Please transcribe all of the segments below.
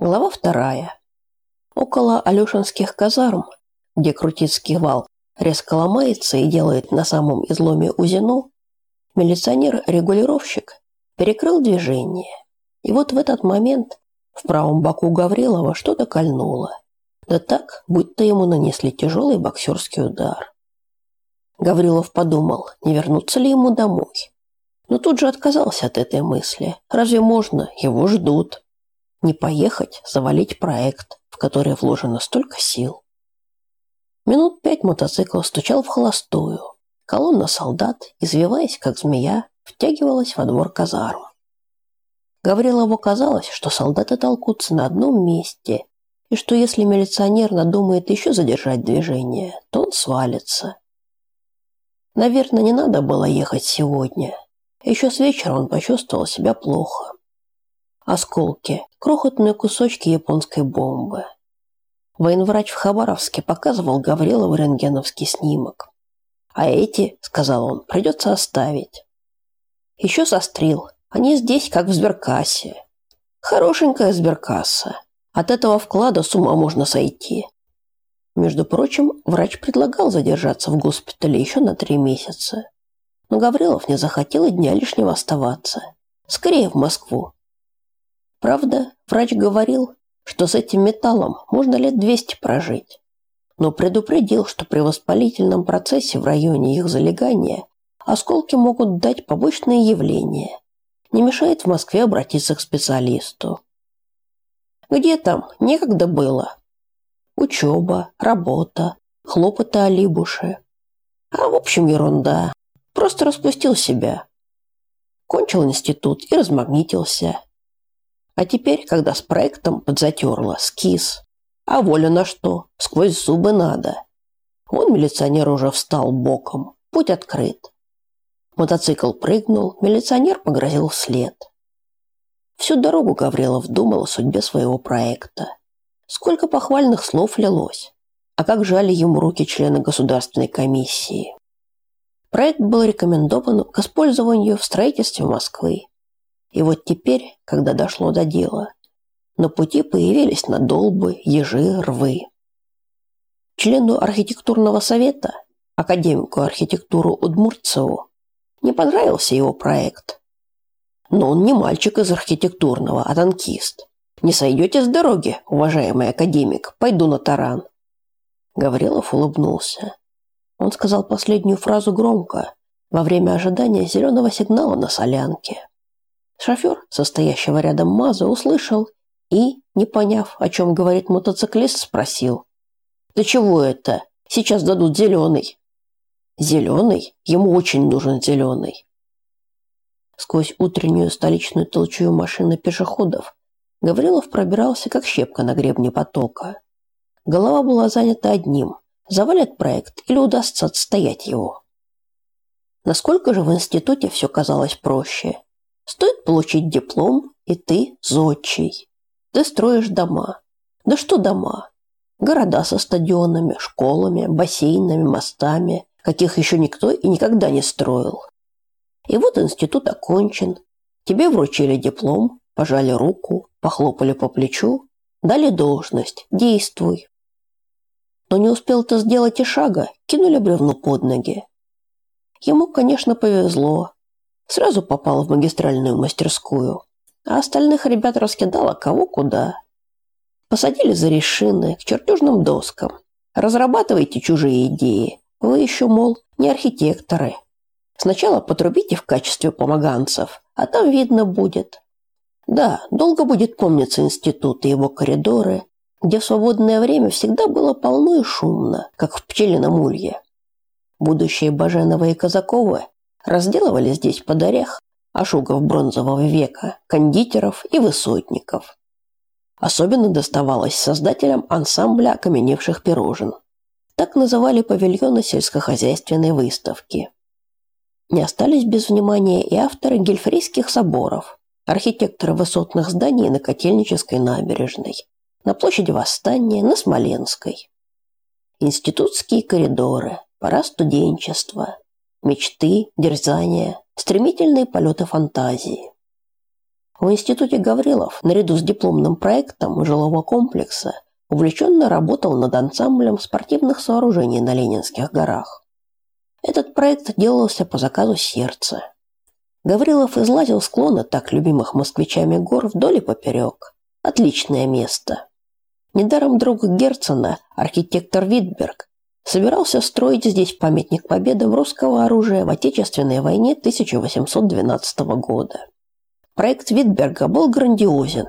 Глава вторая. Около Алешинских казарм, где Крутицкий вал резко ломается и делает на самом изломе узину, милиционер-регулировщик перекрыл движение. И вот в этот момент в правом боку Гаврилова что-то кольнуло. Да так, будто ему нанесли тяжелый боксерский удар. Гаврилов подумал, не вернуться ли ему домой. Но тут же отказался от этой мысли. Разве можно? Его ждут. Не поехать, завалить проект, в который вложено столько сил. Минут пять мотоцикл стучал в холостую. Колонна солдат, извиваясь как змея, втягивалась во двор казарм. Гаврилову казалось, что солдаты толкутся на одном месте, и что если милиционер надумает еще задержать движение, то он свалится. Наверное, не надо было ехать сегодня. Еще с вечера он почувствовал себя плохо. Осколки, крохотные кусочки японской бомбы. Военврач в Хабаровске показывал Гаврилову рентгеновский снимок. «А эти, — сказал он, — придется оставить. Еще сострил. Они здесь, как в сберкассе. Хорошенькая сберкасса. От этого вклада с ума можно сойти. Между прочим, врач предлагал задержаться в госпитале еще на три месяца. Но Гаврилов не захотел и дня лишнего оставаться. Скорее в Москву. Правда, врач говорил, что с этим металлом можно лет 200 прожить. Но предупредил, что при воспалительном процессе в районе их залегания осколки могут дать побочные явления. Не мешает в Москве обратиться к специалисту. Где там? Некогда было. Учеба, работа, хлопоты о Либуше. А в общем ерунда. Просто распустил себя. Кончил институт и размагнитился. А теперь, когда с проектом подзатерло, скис. А воля на что? Сквозь зубы надо. Он, милиционер, уже встал боком. Путь открыт. Мотоцикл прыгнул, милиционер погрозил вслед. Всю дорогу Гаврилов думал о судьбе своего проекта. Сколько похвальных слов лилось. А как жали ему руки члены государственной комиссии. Проект был рекомендован к использованию в строительстве Москвы. И вот теперь, когда дошло до дела, на пути появились надолбы, ежи, рвы. Члену архитектурного совета, академику архитектуры Удмуртцеву, не понравился его проект. Но он не мальчик из архитектурного, а танкист. Не сойдете с дороги, уважаемый академик, пойду на таран. Гаврилов улыбнулся. Он сказал последнюю фразу громко, во время ожидания зеленого сигнала на солянке. Шофер, состоящего рядом Маза, услышал и, не поняв, о чем говорит мотоциклист, спросил. «Да чего это? Сейчас дадут зеленый». «Зеленый? Ему очень нужен зеленый». Сквозь утреннюю столичную толчую машины пешеходов Гаврилов пробирался, как щепка на гребне потока. Голова была занята одним – завалят проект или удастся отстоять его. Насколько же в институте все казалось проще. Стоит получить диплом, и ты зодчий. Ты строишь дома. Да что дома? Города со стадионами, школами, бассейнами, мостами, каких еще никто и никогда не строил. И вот институт окончен. Тебе вручили диплом, пожали руку, похлопали по плечу, дали должность, действуй. Но не успел ты сделать и шага, кинули бревно под ноги. Ему, конечно, повезло. Сразу попал в магистральную мастерскую, а остальных ребят раскидало кого куда. Посадили за решины, к чертежным доскам. Разрабатывайте чужие идеи. Вы еще, мол, не архитекторы. Сначала потрубите в качестве помоганцев, а там видно будет. Да, долго будет помниться институт и его коридоры, где в свободное время всегда было полно и шумно, как в пчелином улье. Будущие Баженова и Казаковы разделывали здесь подарях ошугов бронзового века, кондитеров и высотников. Особенно доставалось создателям ансамбля окаменевших пирожен. Так называли павильоны сельскохозяйственной выставки. Не остались без внимания и авторы гельфрейских соборов, архитекторы высотных зданий на Котельнической набережной, на площади Восстания, на Смоленской. Институтские коридоры, пора студенчества, мечты, дерзания, стремительные полеты фантазии. В институте Гаврилов наряду с дипломным проектом жилого комплекса увлеченно работал над ансамблем спортивных сооружений на Ленинских горах. Этот проект делался по заказу сердца. Гаврилов излазил склоны так любимых москвичами гор вдоль и поперек. Отличное место. Недаром друг Герцена, архитектор Витберг, собирался строить здесь памятник победам русского оружия в Отечественной войне 1812 года. Проект Витберга был грандиозен,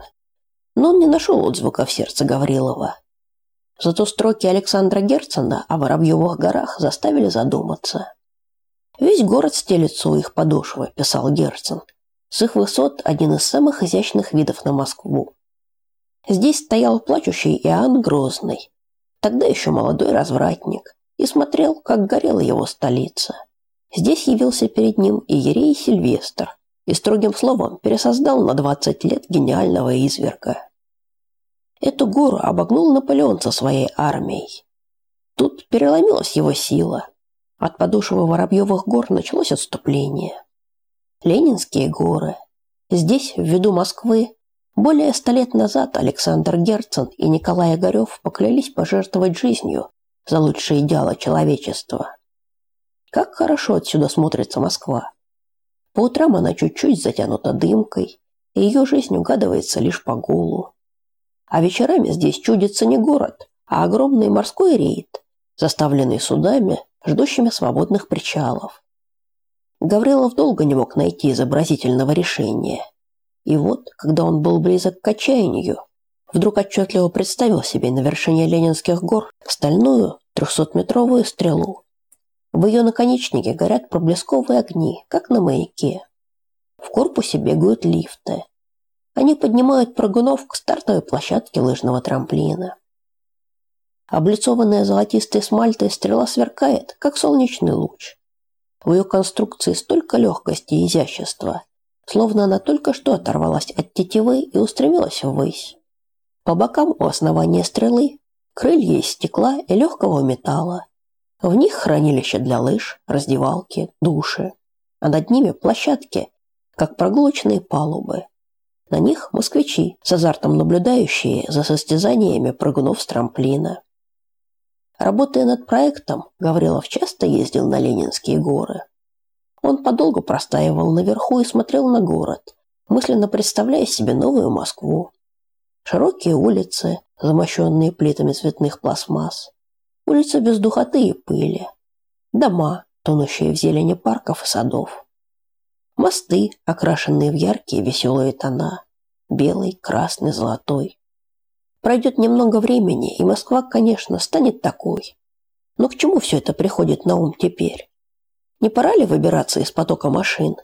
но он не нашел отзвука в сердце Гаврилова. Зато строки Александра Герцена о Воробьевых горах заставили задуматься. «Весь город стелется у их подошвы», – писал Герцен. «С их высот один из самых изящных видов на Москву. Здесь стоял плачущий Иоанн Грозный, тогда еще молодой развратник, и смотрел, как горела его столица. Здесь явился перед ним и Ерей Сильвестр, и строгим словом пересоздал на 20 лет гениального изверга. Эту гору обогнул Наполеон со своей армией. Тут переломилась его сила. От подошвы Воробьевых гор началось отступление. Ленинские горы. Здесь, в виду Москвы, более ста лет назад Александр Герцен и Николай Огарев поклялись пожертвовать жизнью за лучшие идеалы человечества. Как хорошо отсюда смотрится Москва. По утрам она чуть-чуть затянута дымкой, и ее жизнь угадывается лишь по гулу. А вечерами здесь чудится не город, а огромный морской рейд, заставленный судами, ждущими свободных причалов. Гаврилов долго не мог найти изобразительного решения. И вот, когда он был близок к отчаянию, вдруг отчетливо представил себе на вершине Ленинских гор стальную трехсотметровую стрелу, в ее наконечнике горят проблесковые огни, как на маяке. В корпусе бегают лифты. Они поднимают прыгунов к стартовой площадке лыжного трамплина. Облицованная золотистой смальтой стрела сверкает, как солнечный луч. В ее конструкции столько легкости и изящества, словно она только что оторвалась от тетивы и устремилась ввысь. По бокам у основания стрелы крылья из стекла и легкого металла, в них хранилище для лыж, раздевалки, души, а над ними площадки, как прогулочные палубы. На них москвичи, с азартом наблюдающие за состязаниями прыгунов с трамплина. Работая над проектом, Гаврилов часто ездил на Ленинские горы. Он подолгу простаивал наверху и смотрел на город, мысленно представляя себе новую Москву. Широкие улицы, замощенные плитами цветных пластмасс, Улица без духоты и пыли. Дома, тонущие в зелени парков и садов. Мосты, окрашенные в яркие веселые тона. Белый, красный, золотой. Пройдет немного времени, и Москва, конечно, станет такой. Но к чему все это приходит на ум теперь? Не пора ли выбираться из потока машин?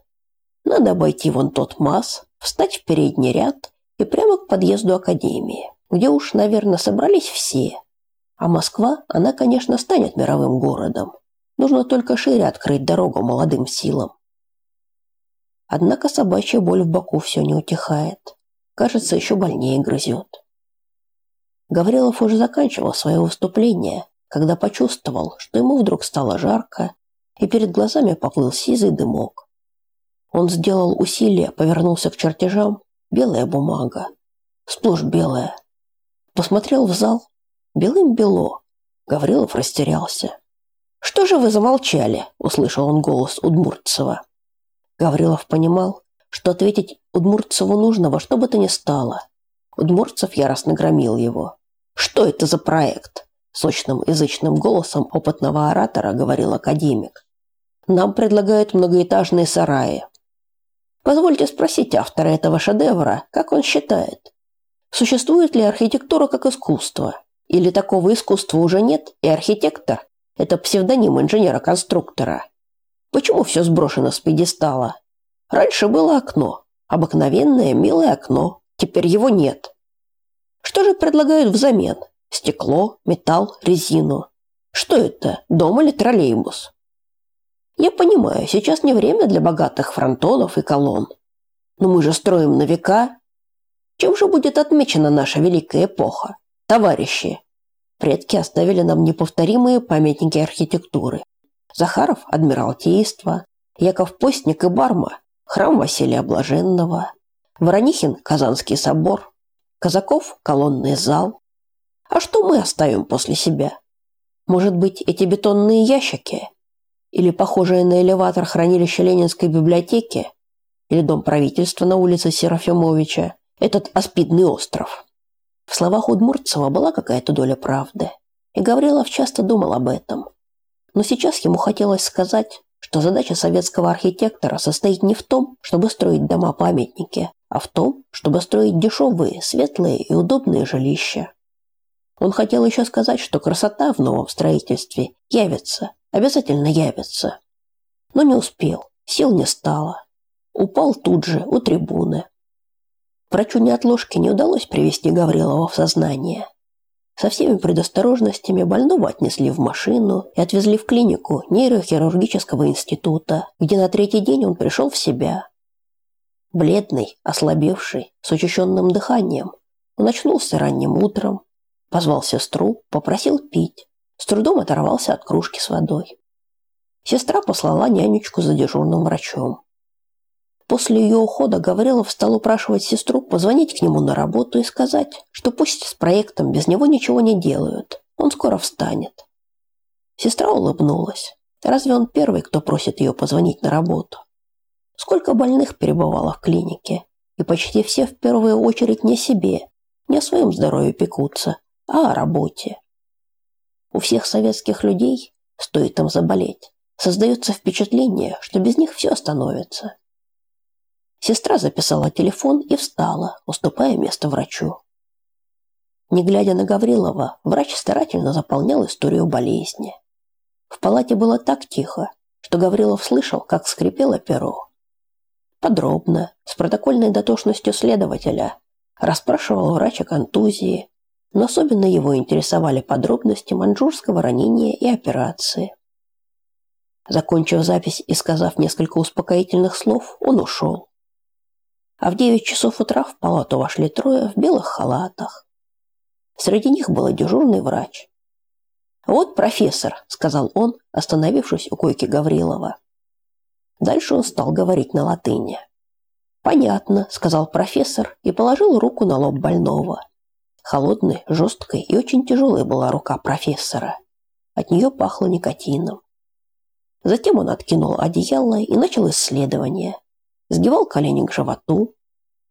Надо обойти вон тот МАЗ, встать в передний ряд и прямо к подъезду Академии, где уж, наверное, собрались все, а Москва, она, конечно, станет мировым городом. Нужно только шире открыть дорогу молодым силам. Однако собачья боль в боку все не утихает. Кажется, еще больнее грызет. Гаврилов уже заканчивал свое выступление, когда почувствовал, что ему вдруг стало жарко, и перед глазами поплыл сизый дымок. Он сделал усилие, повернулся к чертежам. Белая бумага. Сплошь белая. Посмотрел в зал, Белым-бело. Гаврилов растерялся. «Что же вы замолчали?» – услышал он голос Удмуртцева. Гаврилов понимал, что ответить Удмуртцеву нужно во что бы то ни стало. Удмуртцев яростно громил его. «Что это за проект?» – сочным язычным голосом опытного оратора говорил академик. «Нам предлагают многоэтажные сараи. Позвольте спросить автора этого шедевра, как он считает, существует ли архитектура как искусство?» Или такого искусства уже нет, и архитектор – это псевдоним инженера-конструктора? Почему все сброшено с пьедестала? Раньше было окно, обыкновенное милое окно, теперь его нет. Что же предлагают взамен? Стекло, металл, резину. Что это, дом или троллейбус? Я понимаю, сейчас не время для богатых фронтонов и колонн. Но мы же строим на века. Чем же будет отмечена наша великая эпоха? Товарищи, предки оставили нам неповторимые памятники архитектуры. Захаров – Адмиралтейство, Яков Постник и Барма – храм Василия Блаженного, Воронихин – Казанский собор, Казаков – колонный зал. А что мы оставим после себя? Может быть, эти бетонные ящики? Или похожее на элеватор хранилище Ленинской библиотеки? Или дом правительства на улице Серафимовича? Этот аспидный остров? В словах Удмуртцева была какая-то доля правды. И Гаврилов часто думал об этом. Но сейчас ему хотелось сказать, что задача советского архитектора состоит не в том, чтобы строить дома-памятники, а в том, чтобы строить дешевые, светлые и удобные жилища. Он хотел еще сказать, что красота в новом строительстве явится, обязательно явится. Но не успел, сил не стало. Упал тут же, у трибуны. Врачу неотложки не удалось привести Гаврилова в сознание. Со всеми предосторожностями больного отнесли в машину и отвезли в клинику нейрохирургического института, где на третий день он пришел в себя. Бледный, ослабевший, с учащенным дыханием, он очнулся ранним утром, Позвал сестру, попросил пить. С трудом оторвался от кружки с водой. Сестра послала нянечку за дежурным врачом. После ее ухода Гаврилов стал упрашивать сестру позвонить к нему на работу и сказать, что пусть с проектом без него ничего не делают, он скоро встанет. Сестра улыбнулась. Разве он первый, кто просит ее позвонить на работу? Сколько больных перебывало в клинике, и почти все в первую очередь не себе, не о своем здоровье пекутся, а о работе. У всех советских людей, стоит им заболеть, создается впечатление, что без них все остановится. Сестра записала телефон и встала, уступая место врачу. Не глядя на Гаврилова, врач старательно заполнял историю болезни. В палате было так тихо, что Гаврилов слышал, как скрипело перо. Подробно, с протокольной дотошностью следователя, расспрашивал врач о контузии, но особенно его интересовали подробности маньчжурского ранения и операции. Закончив запись и сказав несколько успокоительных слов, он ушел. А в девять часов утра в палату вошли трое в белых халатах. Среди них был дежурный врач. «Вот профессор», — сказал он, остановившись у койки Гаврилова. Дальше он стал говорить на латыни. «Понятно», — сказал профессор и положил руку на лоб больного. Холодной, жесткой и очень тяжелой была рука профессора. От нее пахло никотином. Затем он откинул одеяло и начал исследование. Сгибал колени к животу,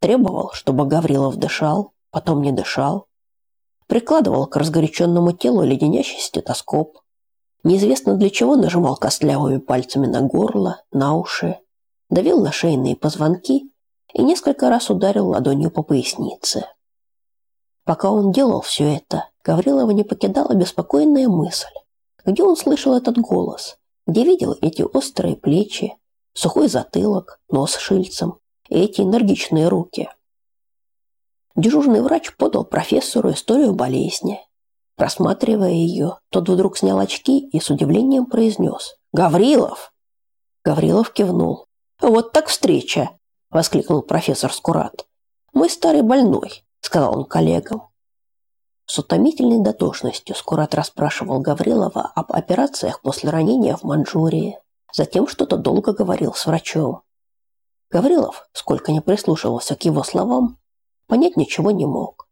требовал, чтобы Гаврилов дышал, потом не дышал. Прикладывал к разгоряченному телу леденящий стетоскоп. Неизвестно для чего нажимал костлявыми пальцами на горло, на уши, давил на шейные позвонки и несколько раз ударил ладонью по пояснице. Пока он делал все это, Гаврилова не покидала беспокойная мысль. Где он слышал этот голос? Где видел эти острые плечи, сухой затылок, нос шильцем и эти энергичные руки? Дежурный врач подал профессору историю болезни. Просматривая ее, тот вдруг снял очки и с удивлением произнес «Гаврилов!». Гаврилов кивнул. «Вот так встреча!» – воскликнул профессор Скурат. «Мой старый больной, сказал он коллегам. С утомительной дотошностью Скурат расспрашивал Гаврилова об операциях после ранения в Манчжурии. Затем что-то долго говорил с врачом. Гаврилов, сколько ни прислушивался к его словам, понять ничего не мог.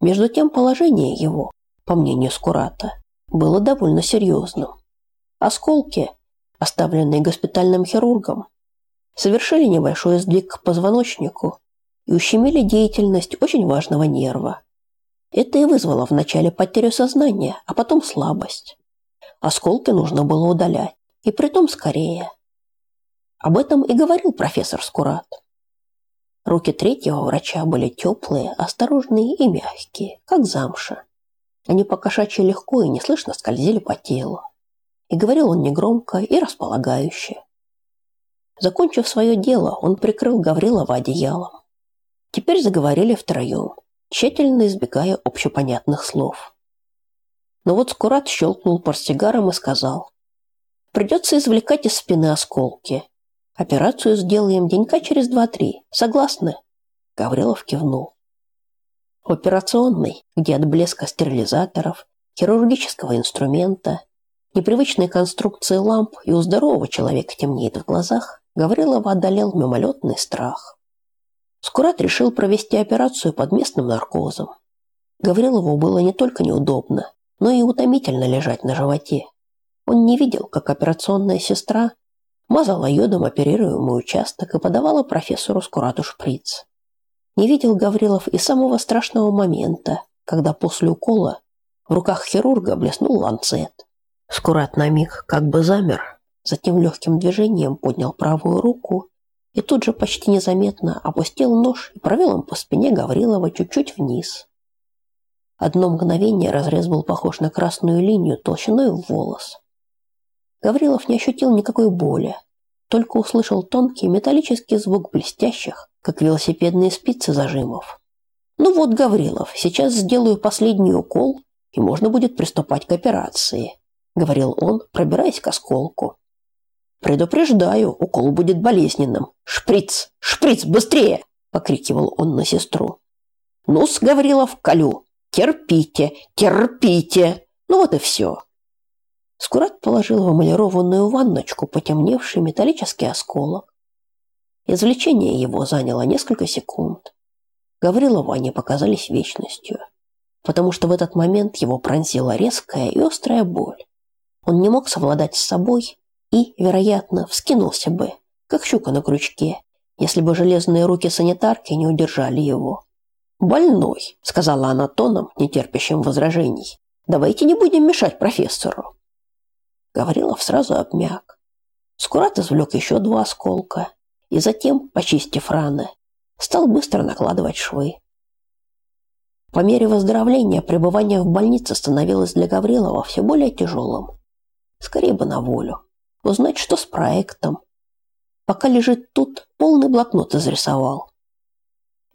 Между тем положение его, по мнению Скурата, было довольно серьезным. Осколки, оставленные госпитальным хирургом, совершили небольшой сдвиг к позвоночнику и ущемили деятельность очень важного нерва. Это и вызвало вначале потерю сознания, а потом слабость. Осколки нужно было удалять, и притом скорее. Об этом и говорил профессор Скурат. Руки третьего врача были теплые, осторожные и мягкие, как замша. Они покошачьи легко и неслышно скользили по телу. И говорил он негромко и располагающе. Закончив свое дело, он прикрыл Гаврилова одеялом. Теперь заговорили втроем, тщательно избегая общепонятных слов. Но вот Скурат щелкнул портсигаром и сказал, «Придется извлекать из спины осколки. Операцию сделаем денька через два-три. Согласны?» Гаврилов кивнул. В операционной, где от блеска стерилизаторов, хирургического инструмента, непривычной конструкции ламп и у здорового человека темнеет в глазах, Гаврилова одолел мимолетный страх. Скурат решил провести операцию под местным наркозом. Гаврилову было не только неудобно, но и утомительно лежать на животе. Он не видел, как операционная сестра мазала йодом оперируемый участок и подавала профессору Скурату шприц. Не видел Гаврилов и самого страшного момента, когда после укола в руках хирурга блеснул ланцет. Скурат на миг как бы замер, затем легким движением поднял правую руку и тут же почти незаметно опустил нож и провел им по спине Гаврилова чуть-чуть вниз. Одно мгновение разрез был похож на красную линию толщиной в волос. Гаврилов не ощутил никакой боли, только услышал тонкий металлический звук блестящих, как велосипедные спицы зажимов. «Ну вот, Гаврилов, сейчас сделаю последний укол, и можно будет приступать к операции», говорил он, пробираясь к осколку. «Предупреждаю, укол будет болезненным. Шприц! Шприц! Быстрее!» покрикивал он на сестру. «Ну-с, Гаврилов, колю! Терпите! Терпите!» Ну вот и все. Скурат положил в эмалированную ванночку потемневший металлический осколок. Извлечение его заняло несколько секунд. Гаврилову они показались вечностью, потому что в этот момент его пронзила резкая и острая боль. Он не мог совладать с собой и, вероятно, вскинулся бы, как щука на крючке, если бы железные руки санитарки не удержали его. «Больной», — сказала она тоном, нетерпящим возражений. «Давайте не будем мешать профессору». Гаврилов сразу обмяк. Скурат извлек еще два осколка и затем, почистив раны, стал быстро накладывать швы. По мере выздоровления пребывание в больнице становилось для Гаврилова все более тяжелым. Скорее бы на волю. Узнать, что с проектом. Пока лежит тут, полный блокнот изрисовал.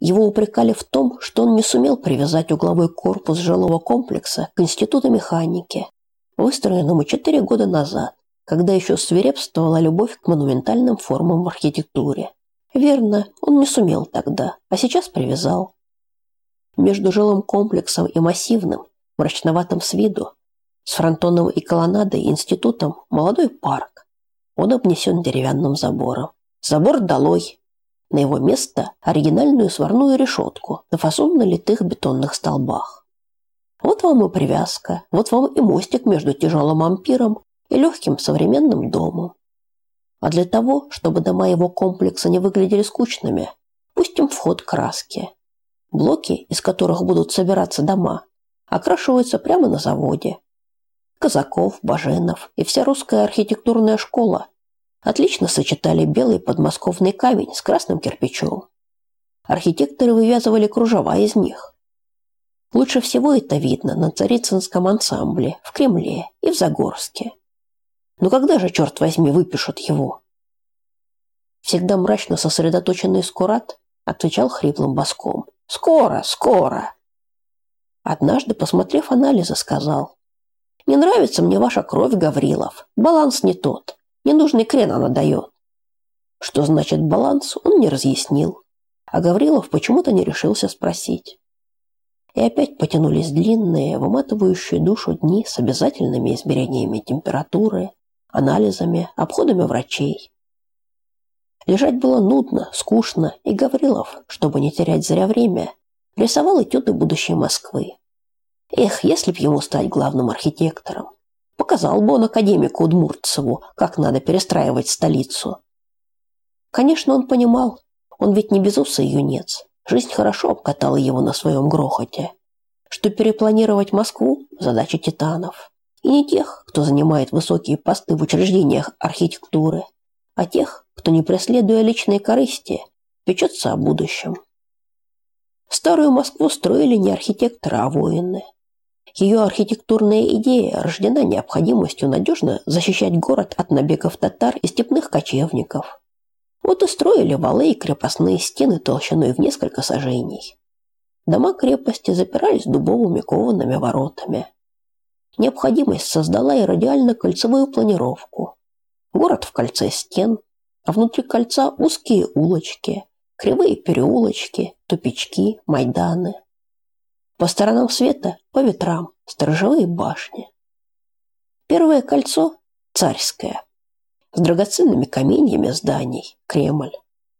Его упрекали в том, что он не сумел привязать угловой корпус жилого комплекса к Институту механики, выстроенному четыре года назад, когда еще свирепствовала любовь к монументальным формам в архитектуре. Верно, он не сумел тогда, а сейчас привязал. Между жилым комплексом и массивным, мрачноватым с виду, с фронтоном и колоннадой институтом молодой парк. Он обнесен деревянным забором. Забор долой. На его место оригинальную сварную решетку на фасон налитых бетонных столбах. Вот вам и привязка, вот вам и мостик между тяжелым ампиром и легким современным домом. А для того, чтобы дома его комплекса не выглядели скучными, пустим вход краски. Блоки, из которых будут собираться дома, окрашиваются прямо на заводе. Казаков, Баженов и вся русская архитектурная школа отлично сочетали белый подмосковный камень с красным кирпичом. Архитекторы вывязывали кружева из них, Лучше всего это видно на Царицынском ансамбле, в Кремле и в Загорске. Но когда же, черт возьми, выпишут его? Всегда мрачно сосредоточенный Скурат отвечал хриплым боском. «Скоро, скоро!» Однажды, посмотрев анализы, сказал. «Не нравится мне ваша кровь, Гаврилов. Баланс не тот. Ненужный крен она дает». Что значит баланс, он не разъяснил. А Гаврилов почему-то не решился спросить. И опять потянулись длинные, выматывающие душу дни с обязательными измерениями температуры, анализами, обходами врачей. Лежать было нудно, скучно, и Гаврилов, чтобы не терять зря время, рисовал этюды будущей Москвы. Эх, если б ему стать главным архитектором. Показал бы он академику Удмуртцеву, как надо перестраивать столицу. Конечно, он понимал, он ведь не безусый юнец, Жизнь хорошо обкатала его на своем грохоте. Что перепланировать Москву – задача титанов. И не тех, кто занимает высокие посты в учреждениях архитектуры, а тех, кто, не преследуя личной корысти, печется о будущем. Старую Москву строили не архитекторы, а воины. Ее архитектурная идея рождена необходимостью надежно защищать город от набегов татар и степных кочевников. Вот и строили валы и крепостные стены толщиной в несколько сажений. Дома крепости запирались дубовыми коваными воротами. Необходимость создала и радиально-кольцевую планировку. Город в кольце стен, а внутри кольца узкие улочки, кривые переулочки, тупички, майданы. По сторонам света, по ветрам, сторожевые башни. Первое кольцо – царское – с драгоценными каменьями зданий, Кремль.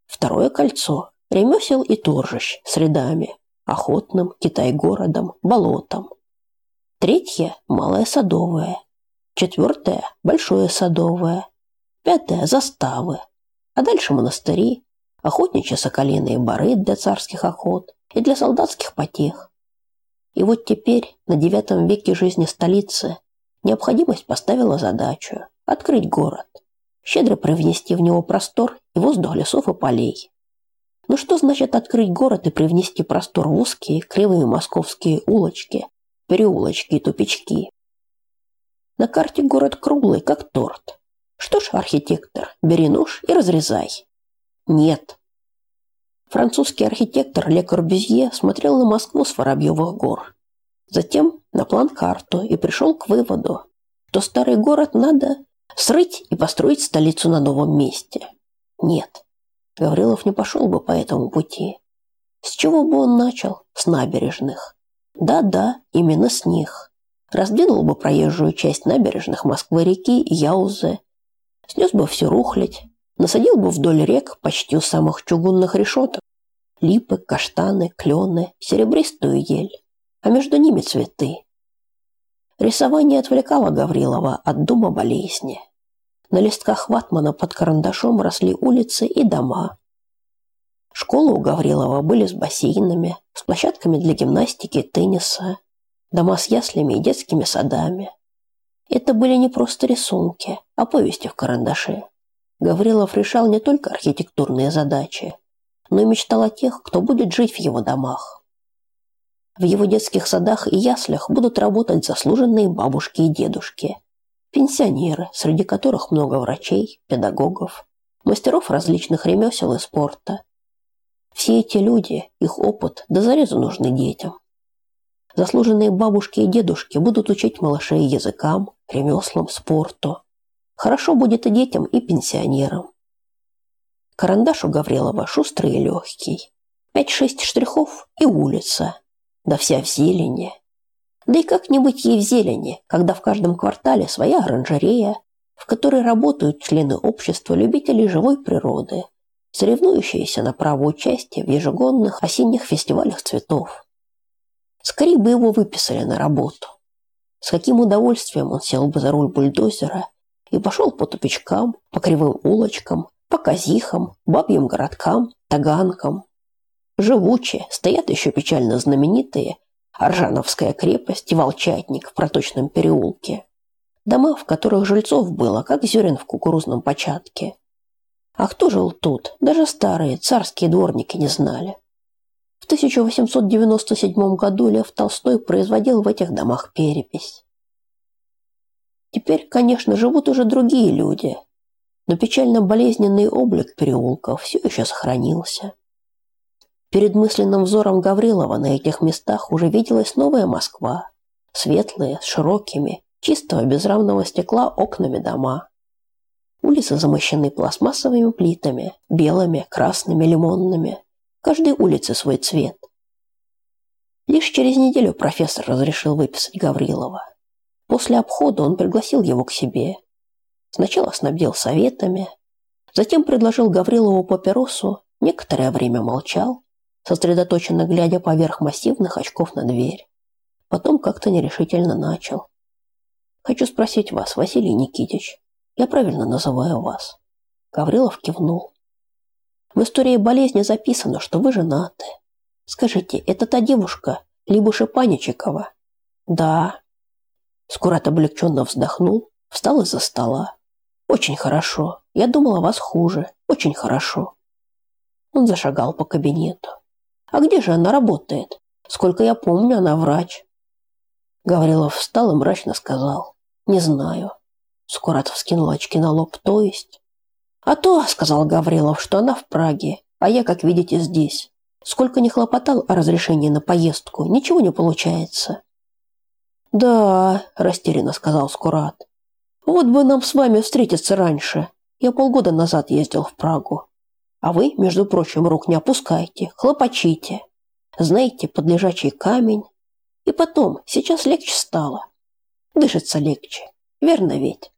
Второе кольцо ремесел и торжищ с рядами, охотным, Китай-городом, болотом. Третье – малое садовое. Четвертое – большое садовое. Пятое – заставы. А дальше монастыри, охотничьи соколиные бары для царских охот и для солдатских потех. И вот теперь, на девятом веке жизни столицы, необходимость поставила задачу – открыть город, щедро привнести в него простор и воздух лесов и полей. Но что значит открыть город и привнести простор в узкие, кривые московские улочки, переулочки и тупички? На карте город круглый, как торт. Что ж, архитектор, бери нож и разрезай. Нет. Французский архитектор Ле Корбюзье смотрел на Москву с Воробьевых гор. Затем на план-карту и пришел к выводу, что старый город надо срыть и построить столицу на новом месте. Нет, Гаврилов не пошел бы по этому пути. С чего бы он начал? С набережных. Да-да, именно с них. Раздвинул бы проезжую часть набережных Москвы-реки и Яузы, снес бы всю рухлядь, насадил бы вдоль рек почти у самых чугунных решеток липы, каштаны, клены, серебристую ель, а между ними цветы. Рисование отвлекало Гаврилова от дума болезни. На листках ватмана под карандашом росли улицы и дома. Школы у Гаврилова были с бассейнами, с площадками для гимнастики и тенниса, дома с яслями и детскими садами. Это были не просто рисунки, а повести в карандаше. Гаврилов решал не только архитектурные задачи, но и мечтал о тех, кто будет жить в его домах. В его детских садах и яслях будут работать заслуженные бабушки и дедушки, Пенсионеры, среди которых много врачей, педагогов, мастеров различных ремесел и спорта. Все эти люди, их опыт до зарезу нужны детям. Заслуженные бабушки и дедушки будут учить малышей языкам, ремеслам, спорту. Хорошо будет и детям, и пенсионерам. Карандаш у Гаврилова шустрый и легкий. Пять-шесть штрихов и улица. Да вся в зелени. Да и как не быть ей в зелени, когда в каждом квартале своя оранжерея, в которой работают члены общества любителей живой природы, соревнующиеся на право участия в ежегодных осенних фестивалях цветов. Скорее бы его выписали на работу. С каким удовольствием он сел бы за руль бульдозера и пошел по тупичкам, по кривым улочкам, по казихам, бабьим городкам, таганкам. Живучие, стоят еще печально знаменитые Аржановская крепость и Волчатник в проточном переулке. Дома, в которых жильцов было, как зерен в кукурузном початке. А кто жил тут, даже старые царские дворники не знали. В 1897 году Лев Толстой производил в этих домах перепись. Теперь, конечно, живут уже другие люди, но печально болезненный облик переулков все еще сохранился. Перед мысленным взором Гаврилова на этих местах уже виделась новая Москва. Светлые, с широкими, чистого безравного стекла окнами дома. Улицы замощены пластмассовыми плитами, белыми, красными, лимонными. Каждой улице свой цвет. Лишь через неделю профессор разрешил выписать Гаврилова. После обхода он пригласил его к себе. Сначала снабдил советами, затем предложил Гаврилову папиросу, некоторое время молчал, сосредоточенно глядя поверх массивных очков на дверь. Потом как-то нерешительно начал. «Хочу спросить вас, Василий Никитич, я правильно называю вас?» Гаврилов кивнул. «В истории болезни записано, что вы женаты. Скажите, это та девушка, Либуша Паничикова?» «Да». Скурат облегченно вздохнул, встал из-за стола. «Очень хорошо. Я думал о вас хуже. Очень хорошо». Он зашагал по кабинету. А где же она работает? Сколько я помню, она врач. Гаврилов встал и мрачно сказал. Не знаю. Скуратов скинул очки на лоб. То есть? А то, сказал Гаврилов, что она в Праге, а я, как видите, здесь. Сколько не хлопотал о разрешении на поездку, ничего не получается. Да, растерянно сказал Скурат. Вот бы нам с вами встретиться раньше. Я полгода назад ездил в Прагу. А вы, между прочим, рук не опускайте, хлопочите. Знаете, под лежачий камень. И потом, сейчас легче стало. Дышится легче. Верно ведь?